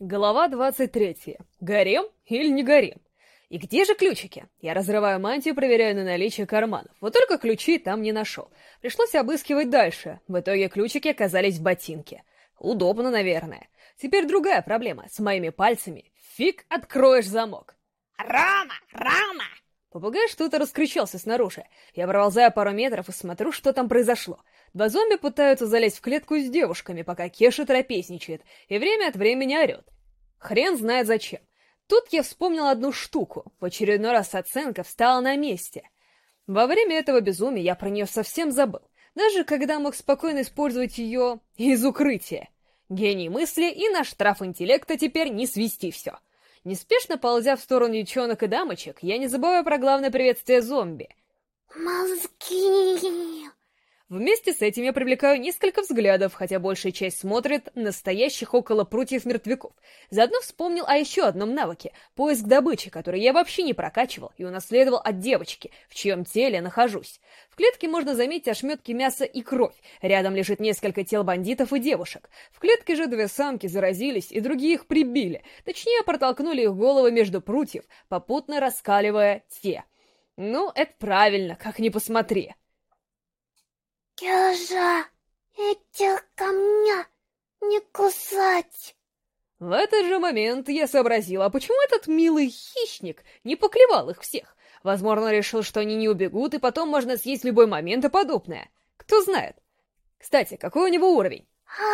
Глава 23. Гарем или не гарем? И где же ключики? Я разрываю мантию, проверяю на наличие карманов. Вот только ключи там не нашел. Пришлось обыскивать дальше. В итоге ключики оказались в ботинке. Удобно, наверное. Теперь другая проблема. С моими пальцами фиг откроешь замок. «Рома! Рома!» Попугай что-то раскричался снаружи. Я проползаю пару метров и смотрю, что там произошло. Два зомби пытаются залезть в клетку с девушками, пока Кеша трапезничает, и время от времени орет. Хрен знает зачем. Тут я вспомнил одну штуку. В очередной раз оценка встала на месте. Во время этого безумия я про нее совсем забыл. Даже когда мог спокойно использовать ее из укрытия. Гений мысли и наш штраф интеллекта теперь не свести все. Неспешно ползя в сторону девчонок и дамочек, я не забываю про главное приветствие зомби. «Мозги!» Вместе с этим я привлекаю несколько взглядов, хотя большая часть смотрит настоящих около прутьев мертвяков. Заодно вспомнил о еще одном навыке — поиск добычи, который я вообще не прокачивал и унаследовал от девочки, в чьем теле нахожусь. В клетке можно заметить ошметки мяса и кровь. Рядом лежит несколько тел бандитов и девушек. В клетке же две самки заразились, и другие их прибили. Точнее, протолкнули их головы между прутьев, попутно раскаливая те. Ну, это правильно, как ни посмотри. Кежа, этих камня не кусать. В этот же момент я сообразила, почему этот милый хищник не поклевал их всех. Возможно, решил, что они не убегут, и потом можно съесть в любой момент и подобное. Кто знает. Кстати, какой у него уровень?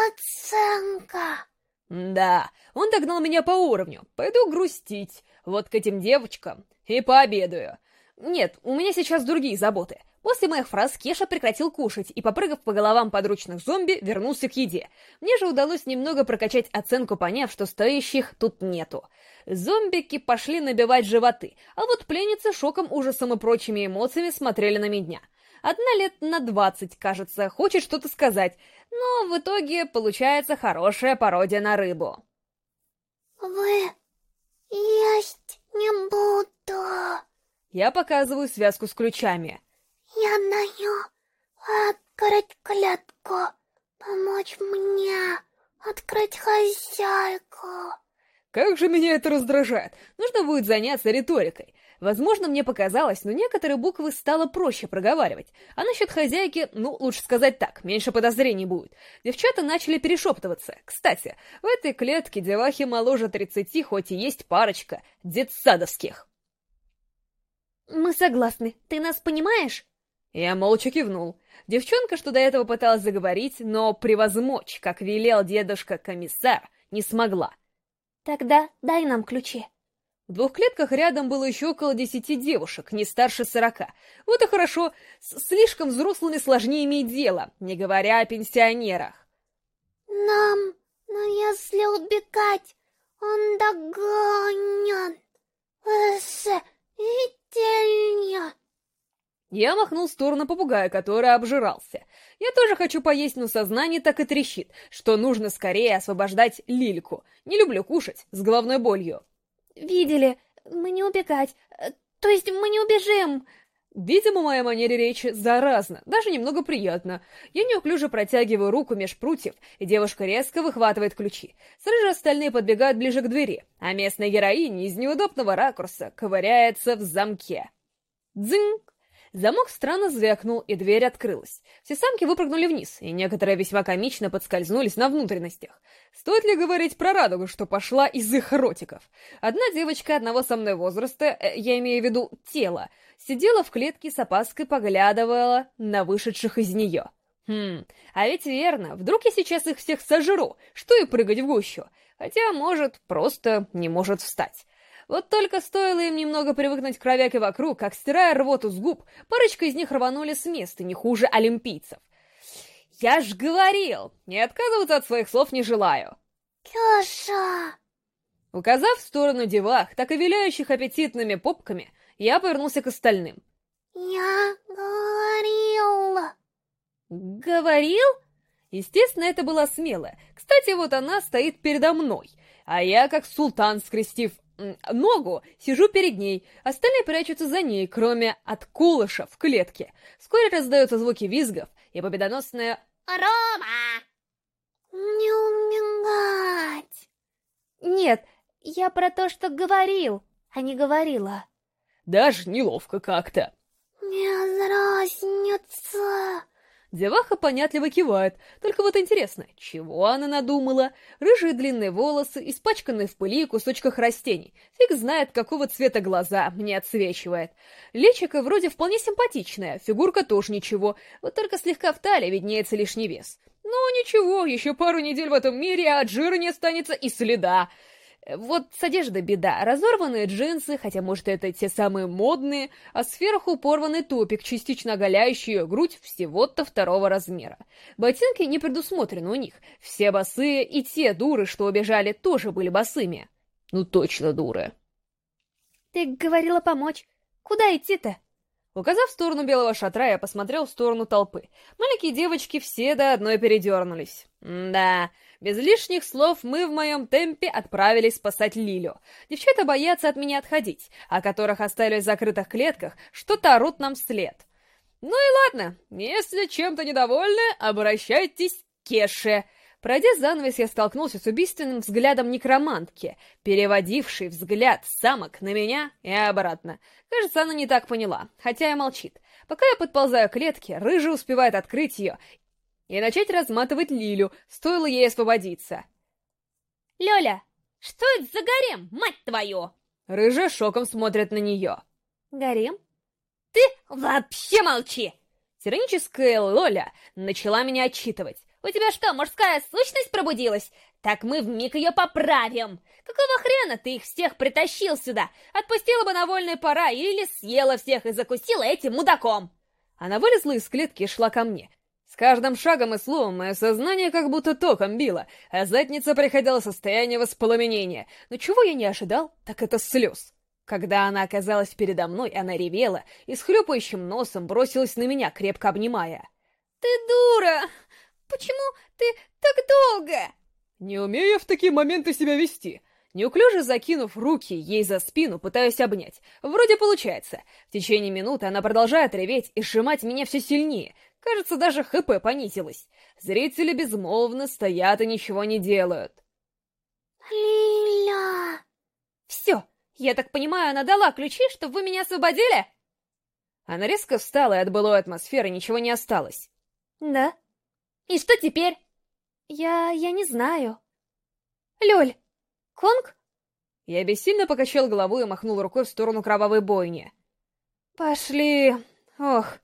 Оценка. Да, он догнал меня по уровню. Пойду грустить. Вот к этим девочкам. И пообедаю. Нет, у меня сейчас другие заботы. После моих фраз Кеша прекратил кушать и, попрыгав по головам подручных зомби, вернулся к еде. Мне же удалось немного прокачать оценку, поняв, что стоящих тут нету. Зомбики пошли набивать животы, а вот пленницы шоком, ужасом и прочими эмоциями смотрели на меня. Одна лет на двадцать, кажется, хочет что-то сказать, но в итоге получается хорошая пародия на рыбу. Вы есть не буду. Я показываю связку с ключами. Я даю открыть клетку, помочь мне открыть хозяйку. Как же меня это раздражает. Нужно будет заняться риторикой. Возможно, мне показалось, но некоторые буквы стало проще проговаривать. А насчет хозяйки, ну, лучше сказать так, меньше подозрений будет. Девчата начали перешептываться. Кстати, в этой клетке девахи моложе 30, хоть и есть парочка детсадовских. «Мы согласны. Ты нас понимаешь?» Я молча кивнул. Девчонка, что до этого пыталась заговорить, но превозмочь, как велел дедушка-комиссар, не смогла. «Тогда дай нам ключи». В двух клетках рядом было еще около десяти девушек, не старше сорока. Вот и хорошо, с слишком взрослыми сложнее иметь дело, не говоря о пенсионерах. «Нам, но если убегать, он догонит. Выше и тельня». Я махнул в сторону попугая, который обжирался. Я тоже хочу поесть, но сознание так и трещит, что нужно скорее освобождать Лильку. Не люблю кушать, с головной болью. «Видели, мы не убегать, то есть мы не убежим!» Видимо, моя манера речи заразна, даже немного приятно. Я неуклюже протягиваю руку меж прутьев, и девушка резко выхватывает ключи. Сразу же остальные подбегают ближе к двери, а местная героиня из неудобного ракурса ковыряется в замке. Дзынь! Замок странно звякнул, и дверь открылась. Все самки выпрыгнули вниз, и некоторые весьма комично подскользнулись на внутренностях. Стоит ли говорить про радугу, что пошла из их ротиков? Одна девочка одного со мной возраста, э, я имею в виду тело, сидела в клетке с опаской поглядывала на вышедших из нее. Хм, а ведь верно, вдруг я сейчас их всех сожру, что и прыгать в гущу. Хотя, может, просто не может встать. Вот только стоило им немного привыкнуть к кровяке вокруг, как, стирая рвоту с губ, парочка из них рванули с места, не хуже олимпийцев. «Я ж говорил, не отказываться от своих слов не желаю!» «Кеша!» Указав в сторону девах, так и виляющих аппетитными попками, я повернулся к остальным. «Я говорил...» «Говорил?» Естественно, это была смелая. Кстати, вот она стоит передо мной, а я, как султан, скрестив ногу, сижу перед ней, остальные прячутся за ней, кроме откулыша в клетке. Вскоре раздаются звуки визгов и победоносная «Рома!» «Не убегать! Я про то, что говорил, а не говорила. Даже неловко как-то. Мне разница. Деваха понятливо кивает, только вот интересно, чего она надумала? Рыжие длинные волосы, испачканные в пыли и кусочках растений. Фиг знает, какого цвета глаза мне отсвечивает. Личико вроде вполне симпатичное, фигурка тоже ничего, вот только слегка в талии виднеется лишний вес. Ну ничего, еще пару недель в этом мире, а от жира не останется и следа. Вот с одеждой беда. Разорванные джинсы, хотя, может, это те самые модные, а сверху порванный топик, частично оголяющий ее грудь всего-то второго размера. Ботинки не предусмотрены у них. Все босые, и те дуры, что убежали, тоже были босыми. Ну, точно дуры. Ты говорила помочь. Куда идти-то? Указав в сторону белого шатра, я посмотрел в сторону толпы. Маленькие девочки все до одной передернулись. Да, без лишних слов мы в моем темпе отправились спасать Лилю. Девчата боятся от меня отходить, а которых оставили в закрытых клетках, что-то орут нам вслед. Ну и ладно, если чем-то недовольны, обращайтесь к Кеше. Пройдя занавес, я столкнулся с убийственным взглядом некромантки, переводившей взгляд самок на меня и обратно. Кажется, она не так поняла, хотя и молчит. Пока я подползаю к клетке, рыжий успевает открыть ее и начать разматывать Лилю, стоило ей освободиться. «Лёля, что это за гарем, мать твою?» Рыжая шоком смотрит на нее. «Гарем?» «Ты вообще молчи!» Тираническая Лоля начала меня отчитывать. «У тебя что, мужская сущность пробудилась? Так мы вмиг ее поправим! Какого хрена ты их всех притащил сюда? Отпустила бы на вольную пора или съела всех и закусила этим мудаком!» Она вылезла из клетки и шла ко мне. С каждым шагом и словом мое сознание как будто током било, а задница приходила в состояние воспламенения. Но чего я не ожидал, так это слез. Когда она оказалась передо мной, она ревела и с хлюпающим носом бросилась на меня, крепко обнимая. «Ты дура! Почему ты так долго?» Не умею я в такие моменты себя вести. Неуклюже закинув руки ей за спину, пытаюсь обнять. Вроде получается. В течение минуты она продолжает реветь и сжимать меня все сильнее. Кажется, даже ХП понизилось. Зрители безмолвно стоят и ничего не делают. «Лиля!» «Все, я так понимаю, она дала ключи, чтобы вы меня освободили?» Она резко встала, и от былой атмосферы ничего не осталось. «Да?» И что теперь? Я... я не знаю. Лёль, Конг? Я бессильно покачал головой и махнул рукой в сторону кровавой бойни. Пошли... Ох...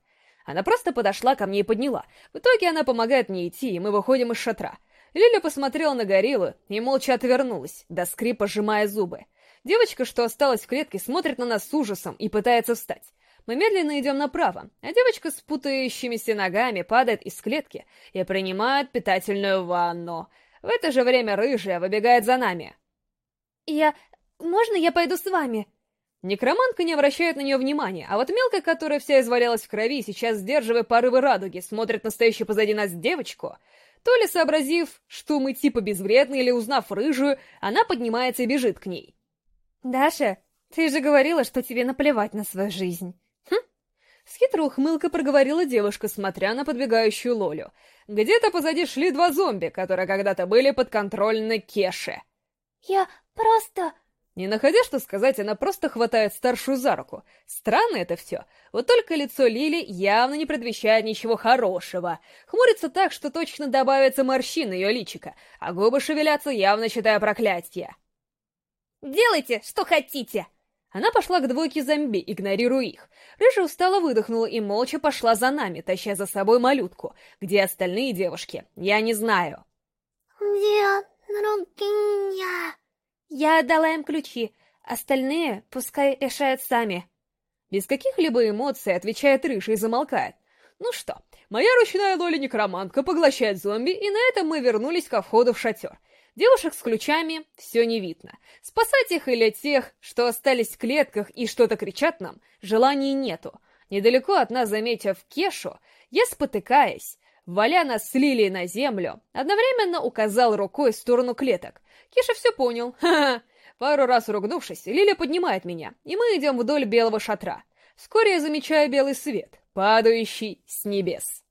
Она просто подошла ко мне и подняла. В итоге она помогает мне идти, и мы выходим из шатра. Лиля посмотрела на гориллу и молча отвернулась, до скрипа сжимая зубы. Девочка, что осталась в клетке, смотрит на нас с ужасом и пытается встать. Мы медленно идем направо, а девочка с путающимися ногами падает из клетки и принимает питательную ванну. В это же время рыжая выбегает за нами. «Я... можно я пойду с вами?» Некромантка не обращает на нее внимания, а вот мелкая, которая вся извалялась в крови, сейчас, сдерживая порывы радуги, смотрит на стоящую позади нас девочку. То ли сообразив, что мы типа безвредны, или узнав рыжую, она поднимается и бежит к ней. «Даша, ты же говорила, что тебе наплевать на свою жизнь». С хитрой ухмылкой проговорила девушка, смотря на подбегающую Лолю. Где-то позади шли два зомби, которые когда-то были подконтрольны Кеше. «Я просто...» Не находя что сказать, она просто хватает старшую за руку. Странно это все. Вот только лицо Лили явно не предвещает ничего хорошего. Хмурится так, что точно добавится морщин ее личика, а губы шевелятся, явно считая проклятие. «Делайте, что хотите!» Она пошла к двойке зомби, игнорируя их. Рыжая устало выдохнула и молча пошла за нами, таща за собой малютку. Где остальные девушки? Я не знаю. «Где другие?» Я отдала им ключи. Остальные пускай решают сами. Без каких-либо эмоций отвечает Рыжа и замолкает. Ну что, моя ручная Лоли некромантка поглощает зомби, и на этом мы вернулись ко входу в шатер. Девушек с ключами все не видно. Спасать их или тех, что остались в клетках и что-то кричат нам, желания нету. Недалеко от нас, заметив Кешу, я, спотыкаясь, валя нас с Лилией на землю, одновременно указал рукой в сторону клеток. Кеша все понял. Ха-ха. Пару раз ругнувшись, Лилия поднимает меня, и мы идем вдоль белого шатра. Вскоре я замечаю белый свет, падающий с небес.